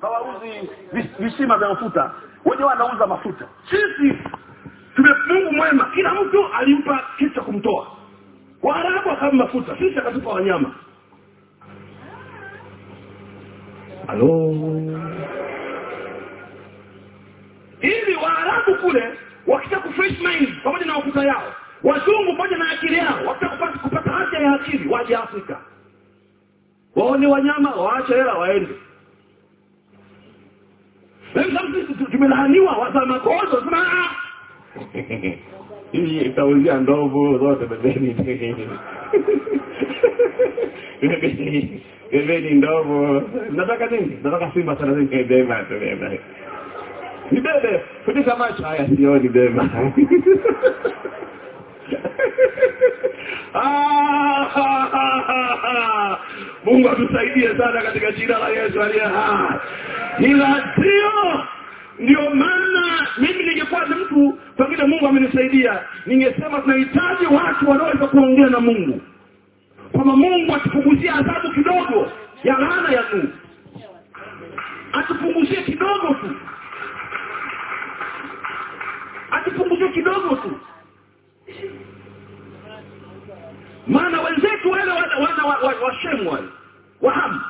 hawauzi visima vya mafuta. Wenyewe wanauza mafuta. Sisi mungu mwema kila mtu alimpa kitu cha kumtoa. Waarabu akama mafuta. Sisi akatupa wanyama. Halo? Ili waarabu kule wakitaka kufresh mind pamoja na mafuta yao wazungu pamoja na akili yao wakitaka kupata, kupata afya ya akili waje afrika. Waone wanyama waache hela waende Lakini sasa sisi tu- tumelaaniwa wazamakozo sema "Ah." hii itauzia ndovu zote bebeni Bebeni- bebeni ndovu. Nataka nini? Nataka simba sana nini? Bema bema. Ni bebe. Funika macho. Haya sioni beba Ah, mungu atusaidie sana katika jina la yesu aliye hai ila sio ndio maana mimi ningekuwa ni mtu pengine mungu amenisaidia ningesema tunahitaji watu wanaoweza kuongea na mungu. Kama mungu atupunguzie adhabu kidogo ya laana ya nuhu atupunguzie kidogo tu atupunguzie kidogo tu maana wenzetu wale wana wana wa, wa, wa shemu wale wahamu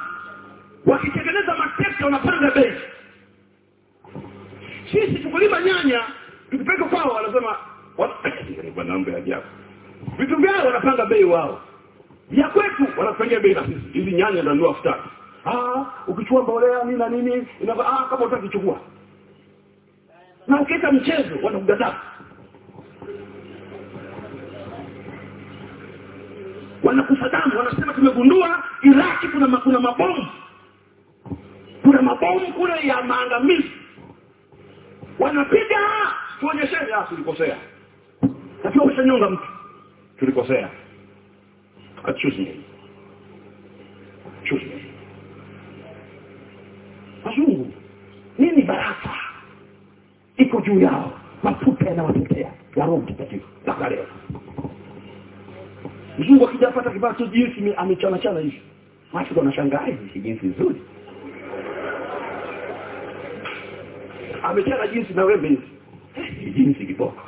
wakitengeneza mateka wanapanga bei sisi tukulima nyanya tukipeka kwao wanasema wana- namba ya ajabu. Vitu vyao wanapanga bei wao. Ya kwetu wanafanyia bei na sisi hizi nyanya na ndoa futa. Ah, ukichukua mbolea nini na nini inaka ah kama utaki chukua. Na ukiita mchezo wanakugadaa. Wanakufadamu wanasema tumegundua iraki kuna kuna mabomu. Kuna mabomu kule ya maangamizi wanapiga tuonyesheni ah tulikosea lakini umeshanyonga mtu tulikosea. Choose me wazungu nini baraka iko juu yao? Mafuta yanawatetea ya roho mtakatifu leo. Mzungu akijapata kipato jinsi ime- amechanachana hivi. Watu wanashangaa hivi jinsi nzuri. Amechana jinsi na wembe hivi. Eh, jinsi kiboko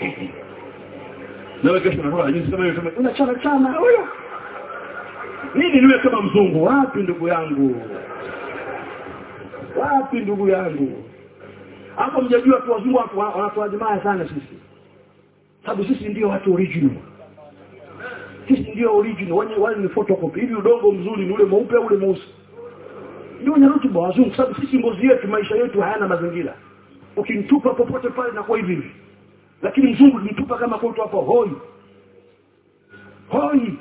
nawe kesho unakuwa na hiyo kama unachana sana huyo. Nini niwe kama mzungu. Wapi ndugu yangu? Wapi ndugu yangu? Hapo mjajua tu wazungu wanatuadhimaya sana sisi. Sababu sisi ndio watu original. Sisi ndio original. Wenye wale ni photocopy. Hivi udongo mzuri ni ule mweupe ule mweusi? Ndio ni rutuba wazungu. Sababu sisi ngozi yetu maisha yetu hayana mazingira. Ukimtupa popote pale na kwa hivi lakini mzungu nitupa kama kwetu hapo hoi. Hoi.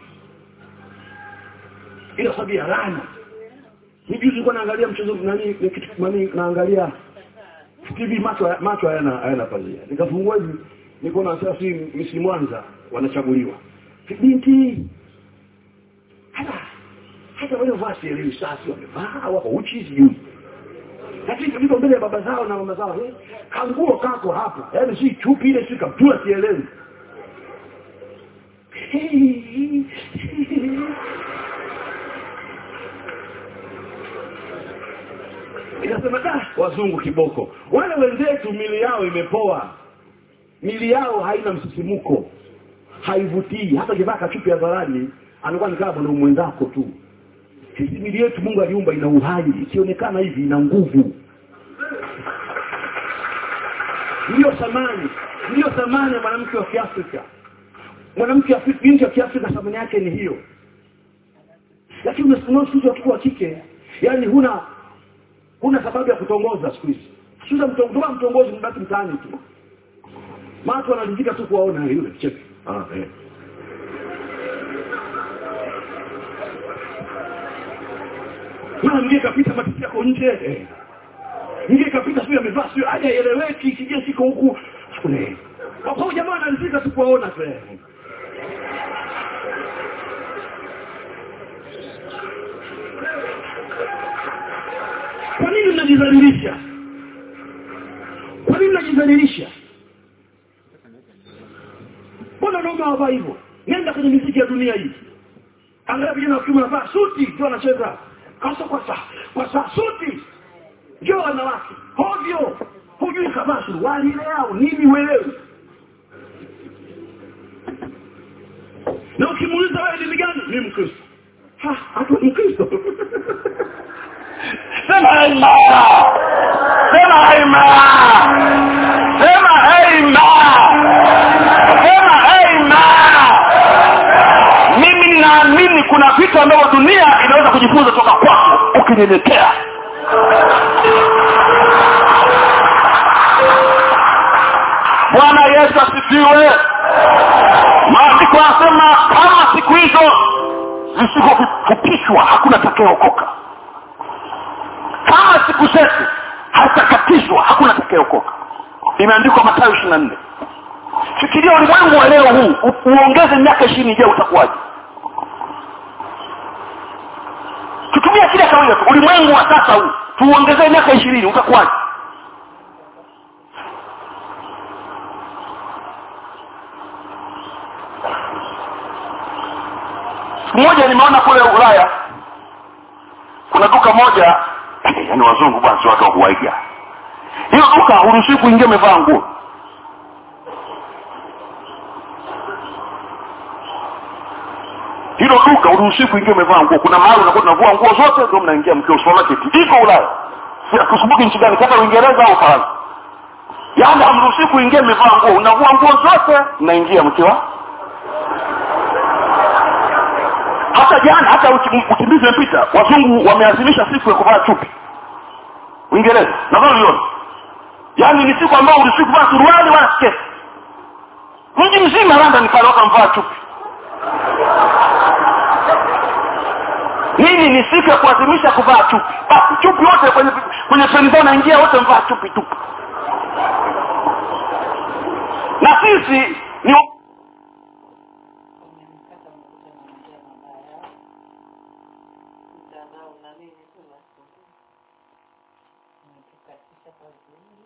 Ila sabi ya rana nijuzi nilikuwa naangalia mchezo nani ni kitu nani naangalia TV macho macho hayana hayana pazia. Nikafungua hivi niko na sasa si misi Mwanza wanachaguliwa. Binti. Hata hata wale vasi ile sasa wamevaa wako uchi sijui lakini kabisa mbele ya baba zao na mama zao. Kanguo kako hapa. Yaani si chupi ile si kaptura sielewi. Inasema da wazungu kiboko. Wale wenzetu mili yao imepoa. Mili yao haina msisimuko. Haivutii. Hata kivaa kachupi ya dharani anakuwa nikaa bwana mwenzako tu. Sisi mili yetu mungu aliumba ina uhai. Ikionekana hivi ina nguvu thamani. Ndiyo thamani ya mwanamke wa kiafrika. Mwanamke wa Afrika binti wa kiafrika thamani yake ni hiyo. Lakini unasimama sio watoto wa kike yani huna huna sababu ya kutongoza siku hizi. Sasa mtongoza mtongozi mbaki mtaani tu. Watu wanalizika tu kuwaona yule cheki ah eh. Mwana mgeni kapita matiti yako nje eh. Mgeni kapita sio amevaa sio aje eleweki sije siko huku kule. Kwa jamaa anazika tu kuwaona tu. Kwa nini mnajidhalilisha? Kwa nini mnajidhalilisha? Mbona wanaume hapa hivyo? Nenda kwenye miziki ya dunia hii. Angalia vijana wa kiume wanavaa suti ndio wanacheza. Kasa kwa saa. Kwa saa suti. Ndio wanawake. Hovyo. Hujui kavaa suruali ile yao nini uelewi na ukimuuliza wewe dini gani? Mi mkristo. Ha, hata mkristo. Sema aima sema aima sema aima sema aima mimi ninaamini kuna vitu ambavyo dunia inaweza kujifunza toka kwako ukinyenyekea bwana yesu asifiwe. Maandiko yanasema kama siku hizo zisivyofupishwa hakuna atakayeokoka. Kama siku zetu hatakatizwa hakuna atakayeokoka. Imeandikwa matayo ishiri na nne. Fikiria ulimwengu wa leo huu uongeze miaka ishirini je utakuwaje tutumia kile kawaida tu. Ulimwengu wa sasa huu tuuongezee miaka ishirini utakuwaje? Siku moja nimeona kule ulaya kuna duka moja yani wazungu basi si watu wa kuwaiga. Hiyo duka huruhusiwi kuingia mevaa nguo hilo duka uruhusi kuingia umevaa nguo. Kuna mahali unakuwa tunavua nguo zote ndio mnaingia mkiwa supermarket iko ulaya. Sikumbuki nchi gani kama uingereza au faransa yaani hamruhusiwi kuingia umevaa nguo. Unavua nguo zote mnaingia mkiwa. Hata jana hata ukimbizi umepita wazungu wameazimisha siku ya kuvaa chupi. Uingereza. Nadhani uliona. Yaani ni siku ambayo uruhusi kuvaa suruali wala sketi. Mji mzima london pale watu wamvaa chupi siku ya kuadhimisha kuvaa chupi basi chupi wote kwenye kwenye zao naingia wote mvaa chupi tupu na sisi ni kwenye mkata unakuta naongea mabaya mtandao na nini tu basi umetukatisha pazuri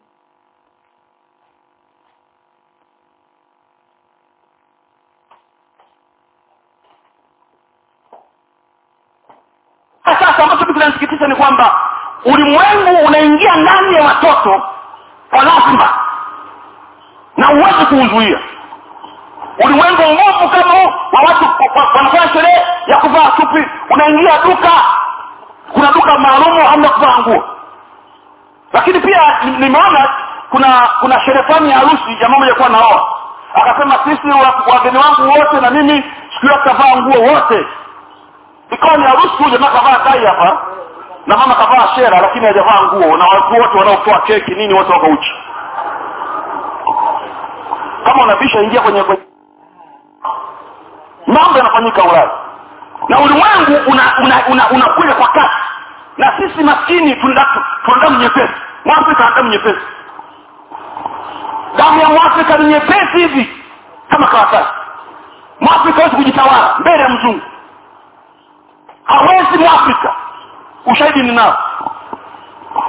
sasa ambacho kitu kinanisikitisha ni kwamba ulimwengu unaingia ndani ya watoto kwa lazima. Na huwezi kuuzuia. Ulimwengu nguvu kama wa watu wa- wa- wanafanya sherehe ya kuvaa supi unaingia duka. Kuna duka maalumu hamna kuvaa nguo. Lakini pia ni- nimeona kuna kuna sherehe ya harusi jamaa moja kuwa naoa akasema sisi wageni wangu wote na mimi siku hiyo nguo wote ikawa ni harusi huyo jamaa kavaa tai hapa. Na mama kavaa shera lakini hajavaa nguo. Na watu wote wanaotoa keki nini wote wako uchi? Kama unabisha ingia kwenye kwenye- mambo yanafanyika ulaya na ulimwengu unakuja una, una, una kwa kasi. Na sisi maskini tunadamu tuna nyepesi mwafrika ana damu nyepesi damu ya mwafrika ni nyepesi hivi kama karatasi. Mwafrika hawezi kujitawala mbele ya mzungu mwafrika ushahidi ninao.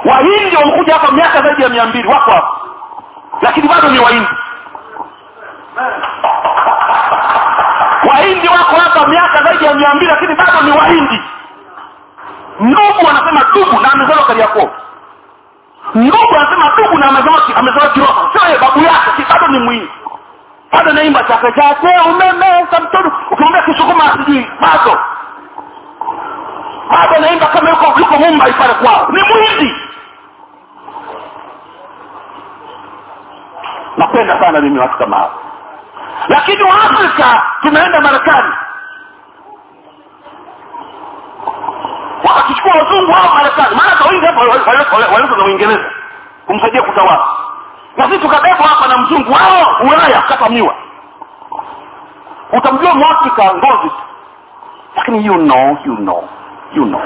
Wahindi wamekuja hapa miaka zaidi ya mia mbili wako hapa. Lakini bado ni wahindi. Wahindi wako hapa miaka zaidi ya mia mbili lakini bado ni wahindi. Ndugu anasema dugu na amezaliwa kariakoo. Ndugu anasema dugu na amezaliwa kiroho. Sio babu yake bado ni mwingi bado naimba chake chake samtoro mtoto. Ukimwambia kisukuma sijui bado bado naimba kama yuko yuko mumbai pale kwao. Ni mwindi napenda sana mimi watu kama hao. Lakini waafrika tumeenda marekani. Wakachukua wazungu hao marekani. Maana kwa wingi hapa waleta na uingereza. Kumsaidia kutawala. Na sisi tukabebwa hapa na mzungu wao ulaya katamiwa utamjua mwafrika ngozi. Lakini you know you know know.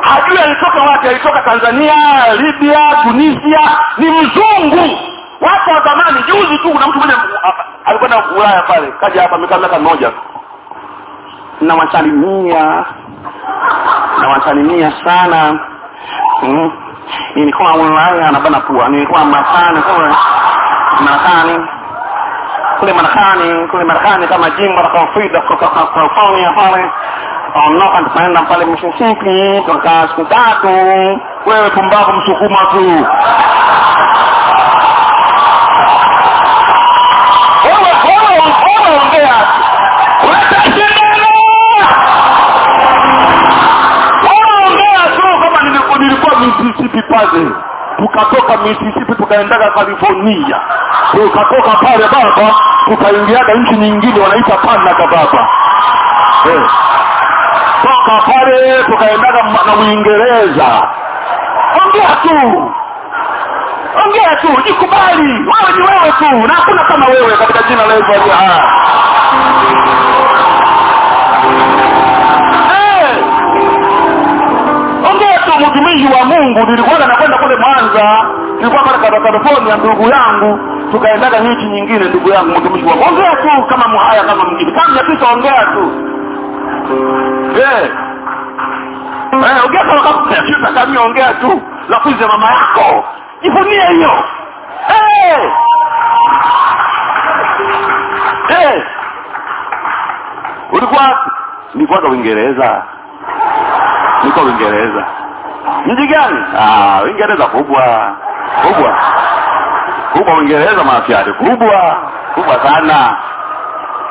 Hajui alitoka wapi alitoka tanzania libya tunisia ni mzungu. Watu wa zamani juzi tu kuna mtu mmoja alikwenda ulaya pale kaja hapa amekaa miaka mmoja tu. Nawasalimia nawasalimia sana. Mm. nilikuwa ulaya nabana pua nilikuwa marekani kule marekani kule marekani kule marekani kama jimbo la Florida, California pale. Tukaondoka tukaenda pale Mississippi tukakaa siku tatu. Wewe pumbavu msukuma tu. Mississippi pale. Tukatoka Mississippi tukaendaga California tukatoka pale baba tukaingiaga nchi nyingine wanaita Canada baba. Eh. toka pale tukaendaga na Uingereza ongea tu. Ongea tu jikubali. Wewe ni wewe tu na hakuna kama wewe katika jina la Yesu Eh. ongea tu mtumishi wa mungu. Nilikuwa nakwenda kule mwanza. Nilikuwa pale california ndugu yangu tukaendaga nchi nyingine ndugu yangu mtumishi wangu ongea tu kama muhaya kama mwingine kama pita ongea tu. Eh. Eh, ongea kama kama kama ongea tu. Lafuzi mama yako. Jifunie hiyo. Eh. Eh. ulikuwa nilikuwa kwa uingereza. Niko uingereza. Mji gani? Ah uingereza kubwa. Kubwa kubwa uingereza mafiari kubwa kubwa sana.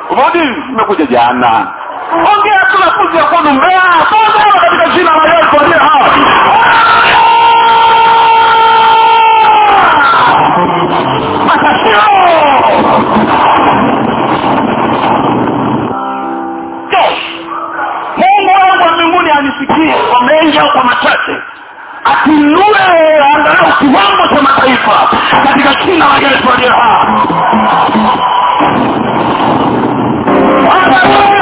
Umerudi nimekuja jana. Ongea tu nafuzi ya kwenu mbea ongea katika jina la yesu aliye hai mungu wangu wa mbinguni anisikie kwa mengi au kwa machache. Atinue kiwango cha mataifa katika jina la yesu aliye hai Haleluya!